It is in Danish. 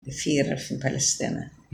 de fyra från Palestina.